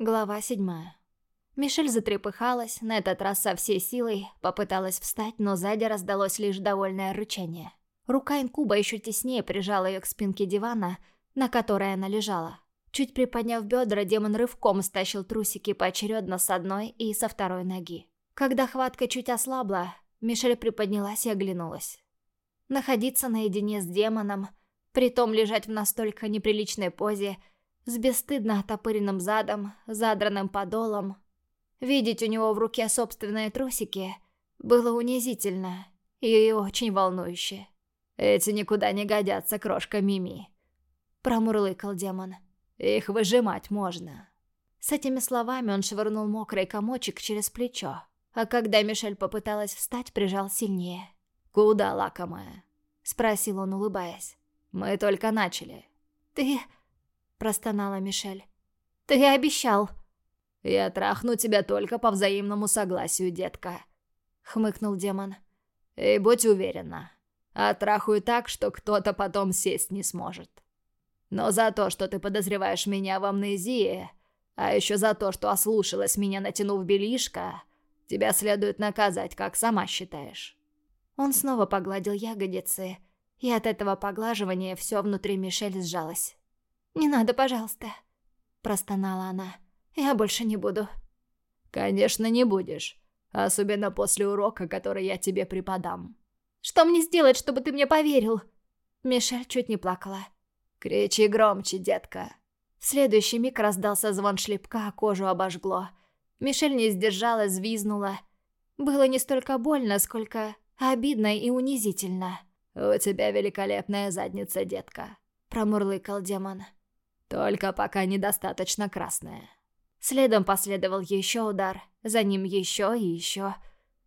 Глава седьмая. Мишель затрепыхалась, на этот раз со всей силой, попыталась встать, но сзади раздалось лишь довольное рычание. Рука инкуба еще теснее прижала ее к спинке дивана, на которой она лежала. Чуть приподняв бедра, демон рывком стащил трусики поочередно с одной и со второй ноги. Когда хватка чуть ослабла, Мишель приподнялась и оглянулась. Находиться наедине с демоном, притом лежать в настолько неприличной позе – с бесстыдно отопыренным задом, задранным подолом. Видеть у него в руке собственные трусики было унизительно и очень волнующе. «Эти никуда не годятся, крошка Мими», — промурлыкал демон. «Их выжимать можно». С этими словами он швырнул мокрый комочек через плечо, а когда Мишель попыталась встать, прижал сильнее. «Куда, лакомая?» — спросил он, улыбаясь. «Мы только начали». «Ты...» простонала Мишель. «Ты обещал!» «Я трахну тебя только по взаимному согласию, детка», — хмыкнул демон. «И будь уверена, отрахую так, что кто-то потом сесть не сможет. Но за то, что ты подозреваешь меня в амнезии, а еще за то, что ослушалась меня, натянув белишко, тебя следует наказать, как сама считаешь». Он снова погладил ягодицы, и от этого поглаживания все внутри Мишель сжалось. «Не надо, пожалуйста», — простонала она. «Я больше не буду». «Конечно, не будешь. Особенно после урока, который я тебе преподам». «Что мне сделать, чтобы ты мне поверил?» Мишель чуть не плакала. «Кричи громче, детка». В следующий миг раздался звон шлепка, а кожу обожгло. Мишель не сдержалась, взвизнула. Было не столько больно, сколько обидно и унизительно. «У тебя великолепная задница, детка», — промурлыкал демон. Только пока недостаточно красная. Следом последовал еще удар, за ним еще и еще.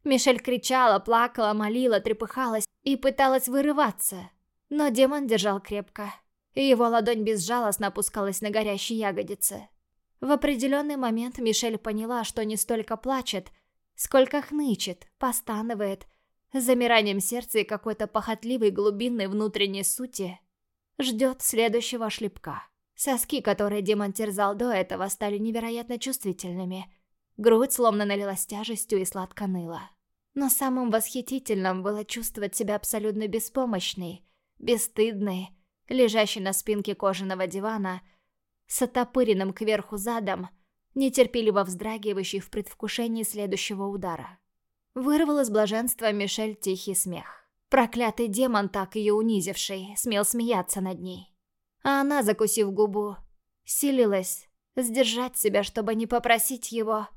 Мишель кричала, плакала, молила, трепыхалась и пыталась вырываться. Но демон держал крепко, и его ладонь безжалостно опускалась на горящие ягодицы. В определенный момент Мишель поняла, что не столько плачет, сколько хнычет, постанывает, с замиранием сердца и какой-то похотливой глубинной внутренней сути ждет следующего шлепка. Соски, которые демон терзал до этого, стали невероятно чувствительными. Грудь словно налилась тяжестью и сладко ныла. Но самым восхитительным было чувствовать себя абсолютно беспомощной, бесстыдной, лежащей на спинке кожаного дивана, с отопыренным кверху задом, нетерпеливо вздрагивающей в предвкушении следующего удара. Вырвал из блаженства Мишель тихий смех. Проклятый демон, так ее унизивший, смел смеяться над ней. А она, закусив губу, силилась сдержать себя, чтобы не попросить его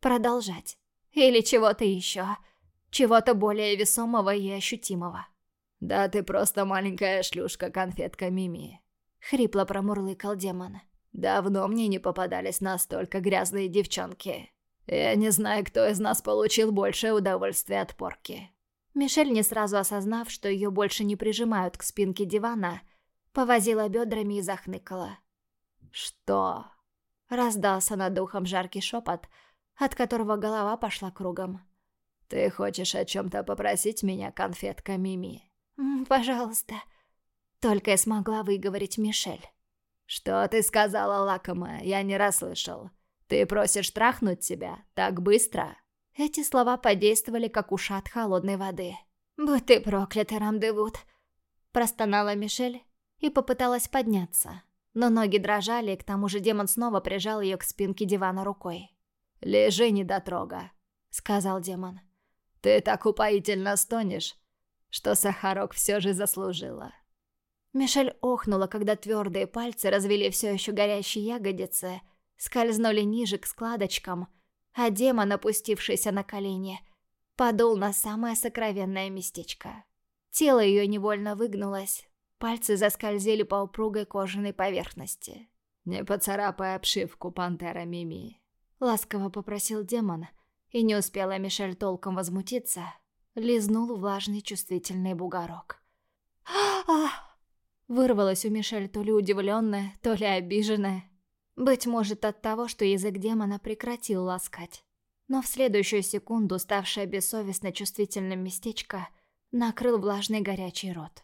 продолжать. Или чего-то еще. Чего-то более весомого и ощутимого. «Да ты просто маленькая шлюшка-конфетка Мими», — хрипло промурлыкал демон. «Давно мне не попадались настолько грязные девчонки. Я не знаю, кто из нас получил большее удовольствие от порки». Мишель, не сразу осознав, что ее больше не прижимают к спинке дивана, — Повозила бедрами и захныкала. «Что?» Раздался над ухом жаркий шепот, от которого голова пошла кругом. «Ты хочешь о чем-то попросить меня, конфетка Мими?» «Пожалуйста». Только и смогла выговорить Мишель. «Что ты сказала, лакомая? Я не расслышал. Ты просишь трахнуть тебя? Так быстро?» Эти слова подействовали, как ушат холодной воды. «Будь ты проклятый, Рамдевуд!» Простонала Мишель и попыталась подняться. Но ноги дрожали, и к тому же демон снова прижал ее к спинке дивана рукой. «Лежи, недотрога», — сказал демон. «Ты так упоительно стонешь, что Сахарок все же заслужила». Мишель охнула, когда твердые пальцы развели все еще горящие ягодицы, скользнули ниже к складочкам, а демон, опустившийся на колени, подул на самое сокровенное местечко. Тело ее невольно выгнулось, Пальцы заскользили по упругой кожаной поверхности. «Не поцарапай обшивку, пантера Мими», — ласково попросил демон, и не успела Мишель толком возмутиться, лизнул влажный чувствительный бугорок. «Ах!» Вырвалась у Мишель то ли удивленная, то ли обиженная. Быть может от того, что язык демона прекратил ласкать. Но в следующую секунду, ставшее бессовестно чувствительным местечко, накрыл влажный горячий рот.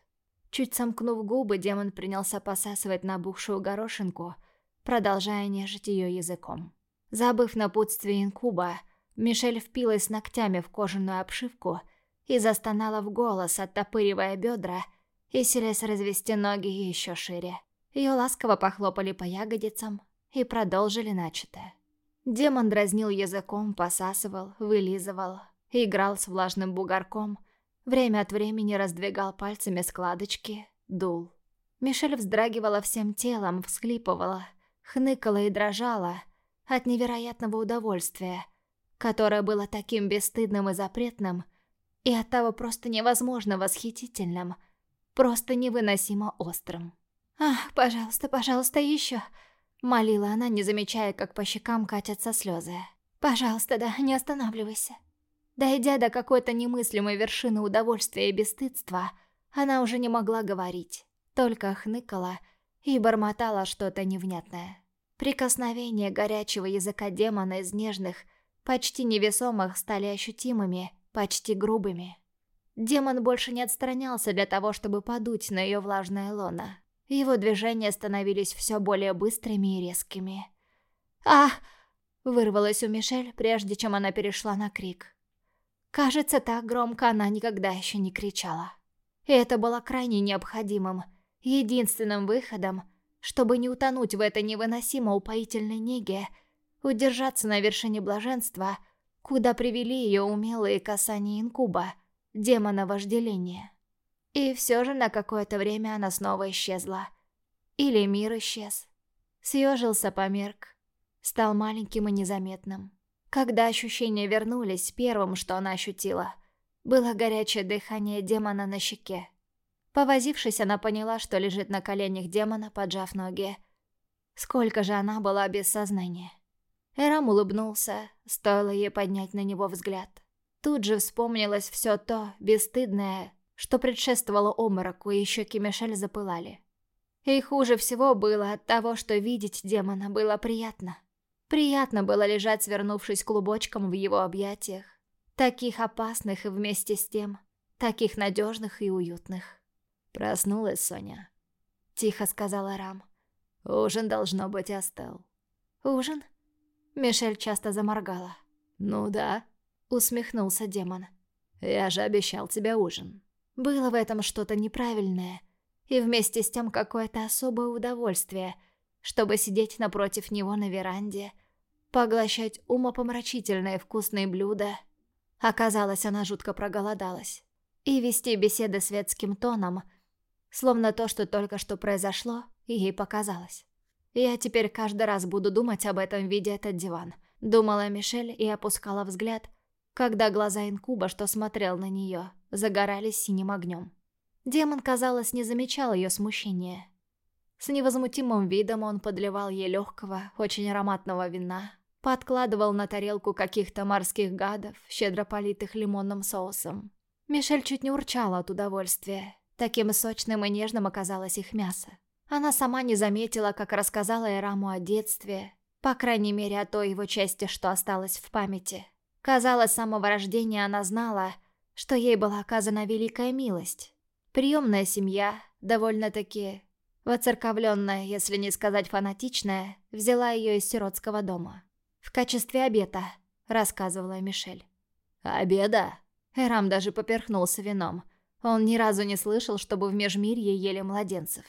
Чуть сомкнув губы, демон принялся посасывать набухшую горошинку, продолжая нежить ее языком. Забыв напутствие инкуба, Мишель впилась ногтями в кожаную обшивку и застонала в голос, оттопыривая бедра и селись развести ноги еще шире. Ее ласково похлопали по ягодицам и продолжили начатое. Демон дразнил языком, посасывал, вылизывал, играл с влажным бугорком, время от времени раздвигал пальцами складочки, дул. Мишель вздрагивала всем телом, всхлипывала, хныкала и дрожала от невероятного удовольствия, которое было таким бесстыдным и запретным, и оттого просто невозможно восхитительным, просто невыносимо острым. «Ах, пожалуйста, пожалуйста, еще!» Молила она, не замечая, как по щекам катятся слезы. «Пожалуйста, да, не останавливайся». Дойдя до какой-то немыслимой вершины удовольствия и бесстыдства, она уже не могла говорить, только хныкала и бормотала что-то невнятное. Прикосновения горячего языка демона из нежных, почти невесомых стали ощутимыми, почти грубыми. Демон больше не отстранялся для того, чтобы подуть на ее влажное лоно. Его движения становились все более быстрыми и резкими. «Ах!» — вырвалось у Мишель, прежде чем она перешла на крик. Кажется, так громко она никогда еще не кричала. И это было крайне необходимым, единственным выходом, чтобы не утонуть в этой невыносимо упоительной неге, удержаться на вершине блаженства, куда привели ее умелые касания инкуба, демона вожделения. И все же на какое-то время она снова исчезла. Или мир исчез. Съежился померк. Стал маленьким и незаметным. Когда ощущения вернулись, первым, что она ощутила, было горячее дыхание демона на щеке. Повозившись, она поняла, что лежит на коленях демона, поджав ноги. Сколько же она была без сознания. Эрам улыбнулся, стоило ей поднять на него взгляд. Тут же вспомнилось все то, бесстыдное, что предшествовало омороку, и щеки Мишель запылали. И хуже всего было от того, что видеть демона было приятно. Приятно было лежать, свернувшись клубочком в его объятиях, таких опасных и вместе с тем, таких надежных и уютных. «Проснулась Соня», — тихо сказала Рам. «Ужин, должно быть, остыл». «Ужин?» Мишель часто заморгала. «Ну да», — усмехнулся демон. «Я же обещал тебе ужин». Было в этом что-то неправильное, и вместе с тем какое-то особое удовольствие, чтобы сидеть напротив него на веранде, поглощать умопомрачительные вкусные блюда. Оказалось, она жутко проголодалась. И вести беседы светским тоном, словно то, что только что произошло, ей показалось. «Я теперь каждый раз буду думать об этом, видя этот диван», — думала Мишель и опускала взгляд, когда глаза инкуба, что смотрел на нее, загорались синим огнем. Демон, казалось, не замечал ее смущения. С невозмутимым видом он подливал ей легкого, очень ароматного вина, подкладывал на тарелку каких-то морских гадов, щедро политых лимонным соусом. Мишель чуть не урчала от удовольствия. Таким сочным и нежным оказалось их мясо. Она сама не заметила, как рассказала Эраму о детстве, по крайней мере о той его части, что осталось в памяти. Казалось, с самого рождения она знала, что ей была оказана великая милость. Приемная семья, довольно-таки воцерковленная, если не сказать фанатичная, взяла ее из сиротского дома. В качестве обета, рассказывала Мишель. «Обеда?» Эрам даже поперхнулся вином. Он ни разу не слышал, чтобы в Межмирье ели младенцев.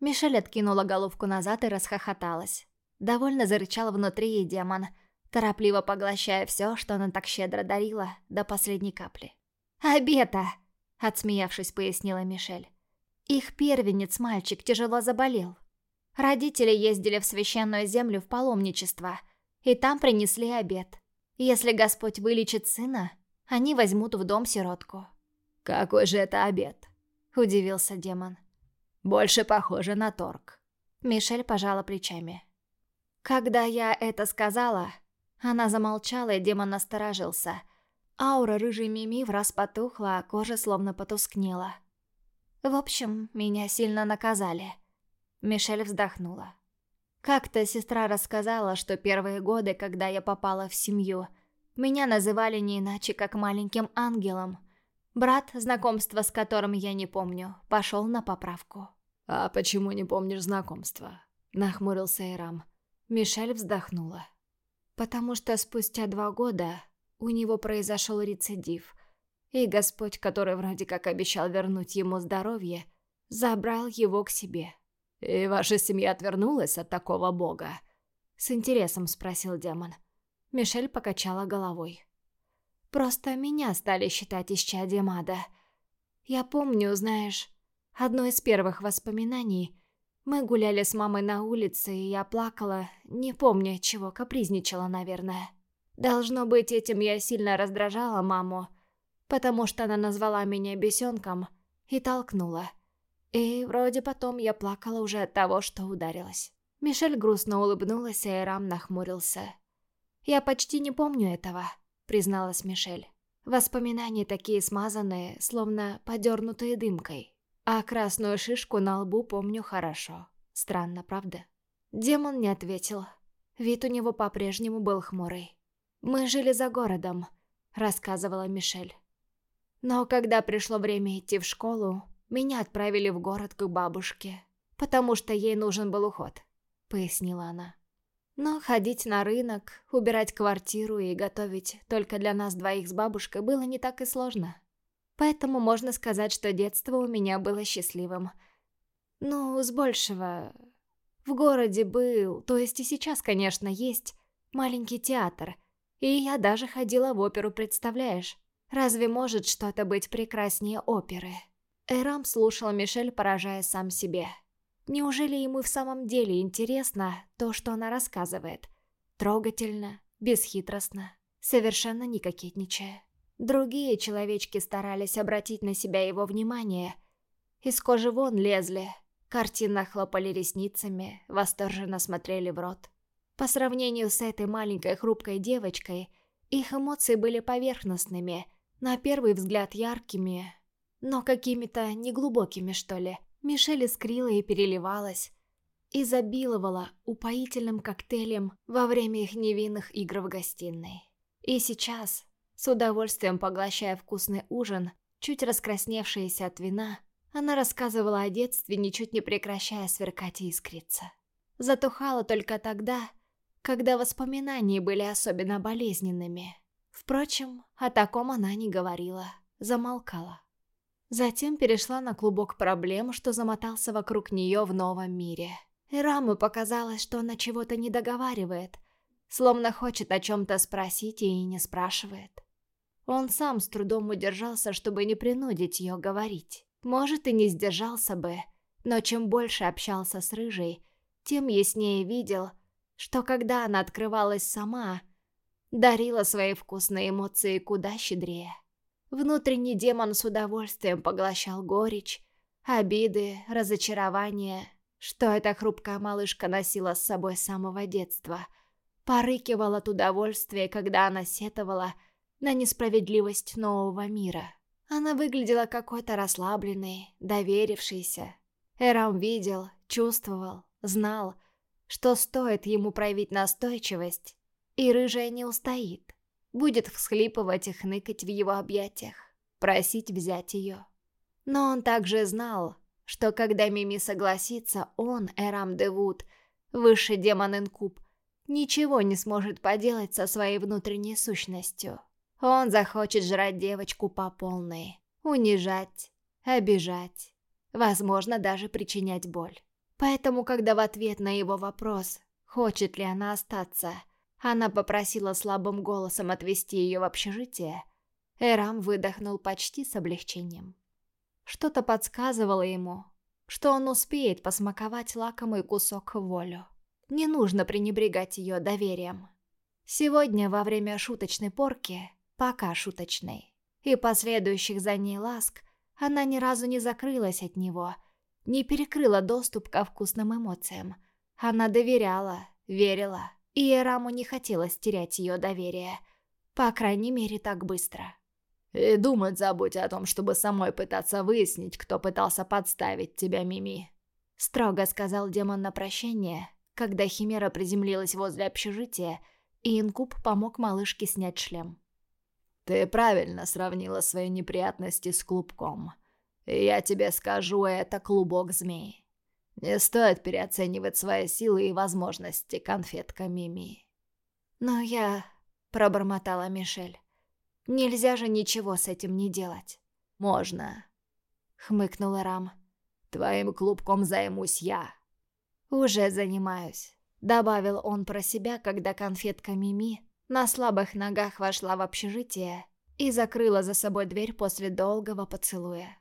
Мишель откинула головку назад и расхохоталась. Довольно зарычал внутри ей демон, торопливо поглощая все, что она так щедро дарила, до последней капли. «Обета!» — отсмеявшись, пояснила Мишель. «Их первенец, мальчик, тяжело заболел. Родители ездили в священную землю в паломничество, и там принесли обед. Если Господь вылечит сына, они возьмут в дом сиротку». «Какой же это обед?» — удивился демон. «Больше похоже на торг». Мишель пожала плечами. Когда я это сказала, она замолчала, и демон насторожился — Аура рыжей Мими враз потухла, а кожа словно потускнела. В общем, меня сильно наказали. Мишель вздохнула. Как-то сестра рассказала, что первые годы, когда я попала в семью, меня называли не иначе, как маленьким ангелом. Брат, знакомство с которым я не помню, пошел на поправку. «А почему не помнишь знакомства?» — нахмурился Ирам. Мишель вздохнула. Потому что спустя два года у него произошел рецидив, и Господь, который вроде как обещал вернуть ему здоровье, забрал его к себе. «И ваша семья отвернулась от такого бога?» С интересом спросил демон. Мишель покачала головой. «Просто меня стали считать исчадием ада. Я помню, знаешь, одно из первых воспоминаний. Мы гуляли с мамой на улице, и я плакала, не помню чего, капризничала, наверное. Должно быть, этим я сильно раздражала маму, потому что она назвала меня бесенком и толкнула. И вроде потом я плакала уже от того, что ударилась. Мишель грустно улыбнулась, и Эрам нахмурился. «Я почти не помню этого», — призналась Мишель. Воспоминания такие смазанные, словно подернутые дымкой. А красную шишку на лбу помню хорошо. Странно, правда? Демон не ответил. Вид у него по-прежнему был хмурый. «Мы жили за городом», — рассказывала Мишель. Но когда пришло время идти в школу, меня отправили в город к бабушке, потому что ей нужен был уход, пояснила она. Но ходить на рынок, убирать квартиру и готовить только для нас двоих с бабушкой было не так и сложно. Поэтому можно сказать, что детство у меня было счастливым. Ну, с большего... В городе был, то есть и сейчас, конечно, есть, маленький театр. И я даже ходила в оперу, представляешь? Разве может что-то быть прекраснее оперы? Эрам слушал Мишель, поражая сам себе. Неужели ему в самом деле интересно то, что она рассказывает? Трогательно, бесхитростно, совершенно не кокетничая. Другие человечки старались обратить на себя его внимание. Из кожи вон лезли, картинно хлопали ресницами, восторженно смотрели в рот. По сравнению с этой маленькой хрупкой девочкой, их эмоции были поверхностными, на первый взгляд яркими, но какими-то неглубокими, что ли. Мишель искрила и переливалась, изобиловала упоительным коктейлем во время их невинных игр в гостиной. И сейчас, с удовольствием поглощая вкусный ужин, чуть раскрасневшаяся от вина, она рассказывала о детстве, ничуть не прекращая сверкать и искриться. Затухала только тогда, когда воспоминания были особенно болезненными. Впрочем, о таком она не говорила, замолкала. Затем перешла на клубок проблем, что замотался вокруг нее в новом мире. Раму показалось, что она чего-то не договаривает, словно хочет о чем-то спросить и не спрашивает. Он сам с трудом удержался, чтобы не принудить ее говорить. Может, и не сдержался бы, но чем больше общался с Рыжей, тем яснее видел, что когда она открывалась сама, дарила свои вкусные эмоции куда щедрее. Внутренний демон с удовольствием поглощал горечь, обиды, разочарование, что эта хрупкая малышка носила с собой с самого детства. Порыкивал от удовольствия, когда она сетовала на несправедливость нового мира. Она выглядела какой-то расслабленной, доверившейся. Эрам видел, чувствовал, знал, что стоит ему проявить настойчивость, и рыжая не устоит будет всхлипывать и хныкать в его объятиях, просить взять ее. Но он также знал, что когда Мими согласится, он, Эрам Девуд, высший демон Инкуб, ничего не сможет поделать со своей внутренней сущностью. Он захочет жрать девочку по полной, унижать, обижать, возможно, даже причинять боль. Поэтому, когда в ответ на его вопрос, хочет ли она остаться, она попросила слабым голосом отвезти ее в общежитие. Эрам выдохнул почти с облегчением. Что-то подсказывало ему, что он успеет посмаковать лакомый кусок волю. Не нужно пренебрегать ее доверием. Сегодня, во время шуточной порки, пока шуточной, и последующих за ней ласк, она ни разу не закрылась от него, не перекрыла доступ ко вкусным эмоциям. Она доверяла, верила, и Эраму не хотелось терять ее доверие. По крайней мере, так быстро. «И думать забудь о том, чтобы самой пытаться выяснить, кто пытался подставить тебя, Мими», — строго сказал демон на прощение, когда Химера приземлилась возле общежития, и Инкуб помог малышке снять шлем. «Ты правильно сравнила свои неприятности с клубком. Я тебе скажу, это клубок змей. Не стоит переоценивать свои силы и возможности, конфетка Мими. «Но я...» — пробормотала Мишель. «Нельзя же ничего с этим не делать». «Можно», — хмыкнул Рам. «Твоим клубком займусь я». «Уже занимаюсь», — добавил он про себя, когда конфетка Мими на слабых ногах вошла в общежитие и закрыла за собой дверь после долгого поцелуя.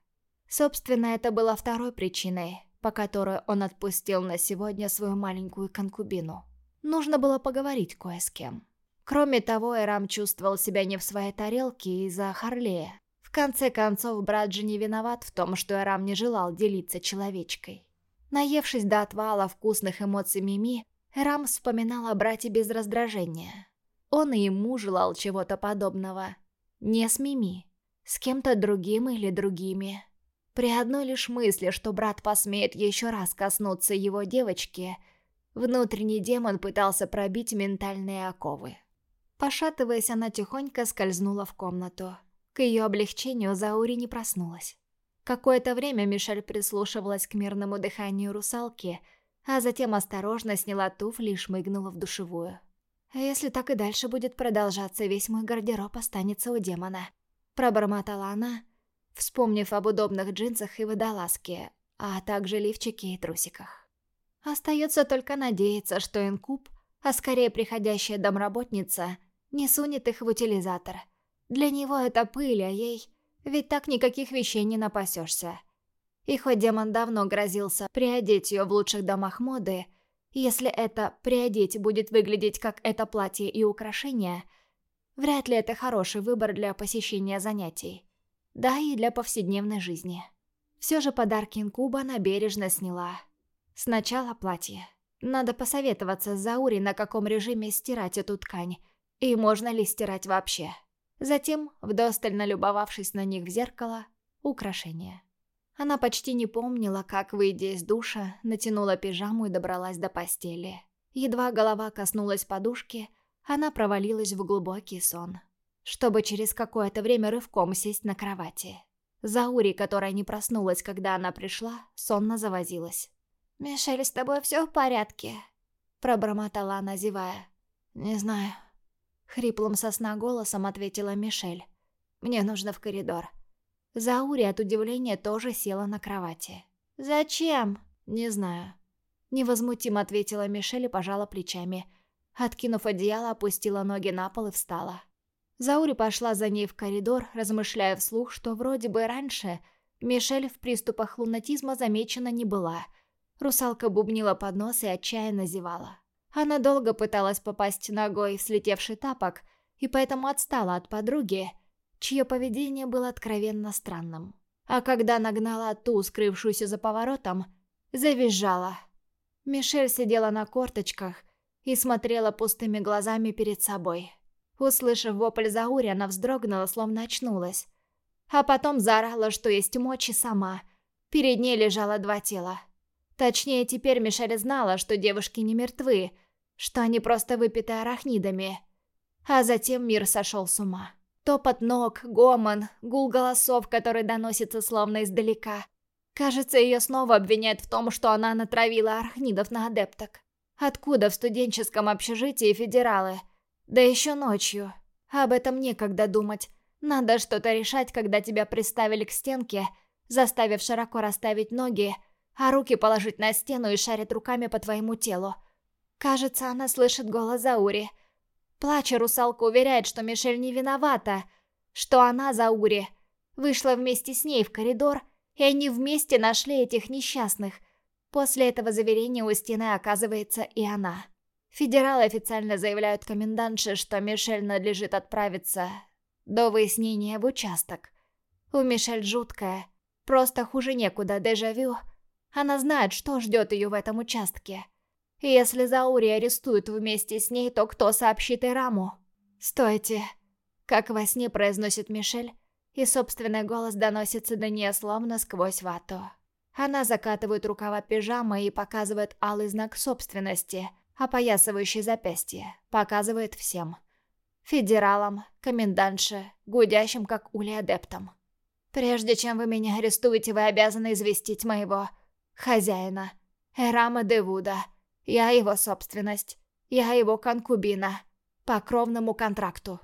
Собственно, это было второй причиной, по которой он отпустил на сегодня свою маленькую конкубину. Нужно было поговорить кое с кем. Кроме того, Эрам чувствовал себя не в своей тарелке из-за Харлея. В конце концов, брат же не виноват в том, что Эрам не желал делиться человечкой. Наевшись до отвала вкусных эмоций Мими, Эрам вспоминал о брате без раздражения. Он и ему желал чего-то подобного. Не с Мими, с кем-то другим или другими. При одной лишь мысли, что брат посмеет еще раз коснуться его девочки, внутренний демон пытался пробить ментальные оковы. Пошатываясь, она тихонько скользнула в комнату. К ее облегчению Заури не проснулась. Какое-то время Мишель прислушивалась к мирному дыханию русалки, а затем осторожно сняла туфли и шмыгнула в душевую. А если так и дальше будет продолжаться, весь мой гардероб останется у демона. Пробормотала она, вспомнив об удобных джинсах и водолазке, а также лифчике и трусиках. Остается только надеяться, что инкуб, а скорее приходящая домработница, не сунет их в утилизатор. Для него это пыль, а ей... Ведь так никаких вещей не напасешься. И хоть демон давно грозился приодеть ее в лучших домах моды, если это приодеть будет выглядеть как это платье и украшения, вряд ли это хороший выбор для посещения занятий. Да и для повседневной жизни. Все же подарки инкуба она бережно сняла. Сначала платье. Надо посоветоваться с Заури, на каком режиме стирать эту ткань, и можно ли стирать вообще. Затем, вдосталь налюбовавшись на них в зеркало, украшения. Она почти не помнила, как, выйдя из душа, натянула пижаму и добралась до постели. Едва голова коснулась подушки, она провалилась в глубокий сон, чтобы через какое-то время рывком сесть на кровати. Заури, которая не проснулась, когда она пришла, сонно завозилась. «Мишель, с тобой все в порядке?» Пробормотала она, зевая. «Не знаю». Хриплым сосна голосом ответила Мишель. «Мне нужно в коридор». Заури от удивления тоже села на кровати. «Зачем?» «Не знаю». Невозмутимо ответила Мишель и пожала плечами. Откинув одеяло, опустила ноги на пол и встала. Заури пошла за ней в коридор, размышляя вслух, что вроде бы раньше Мишель в приступах лунатизма замечена не была. Русалка бубнила под нос и отчаянно зевала. Она долго пыталась попасть ногой в слетевший тапок, и поэтому отстала от подруги, чье поведение было откровенно странным. А когда нагнала ту, скрывшуюся за поворотом, завизжала. Мишель сидела на корточках и смотрела пустыми глазами перед собой. Услышав вопль Заури, она вздрогнула, словно очнулась. А потом заорала, что есть мочи сама. Перед ней лежало два тела. Точнее, теперь Мишель знала, что девушки не мертвы, что они просто выпиты арахнидами. А затем мир сошел с ума. Топот ног, гомон, гул голосов, который доносится словно издалека. Кажется, ее снова обвиняют в том, что она натравила архнидов на адепток. Откуда в студенческом общежитии федералы? Да еще ночью. Об этом некогда думать. Надо что-то решать, когда тебя приставили к стенке, заставив широко расставить ноги, а руки положить на стену и шарят руками по твоему телу. Кажется, она слышит голос Заури — Плача, русалка уверяет, что Мишель не виновата, что она, Заури, вышла вместе с ней в коридор, и они вместе нашли этих несчастных. После этого заверения у стены оказывается и она. Федералы официально заявляют комендантше, что Мишель надлежит отправиться до выяснения в участок. У Мишель жуткая, просто хуже некуда, дежавю. Она знает, что ждет ее в этом участке. Если Заури арестуют вместе с ней, то кто сообщит Ираму? «Стойте!» Как во сне произносит Мишель, и собственный голос доносится до нее словно сквозь вату. Она закатывает рукава пижамы и показывает алый знак собственности, опоясывающий запястье, показывает всем. Федералам, комендантше, гудящим как ули адептам. Прежде чем вы меня арестуете, вы обязаны известить моего хозяина, Эрама Девуда, я его собственность. Я его конкубина. По кровному контракту.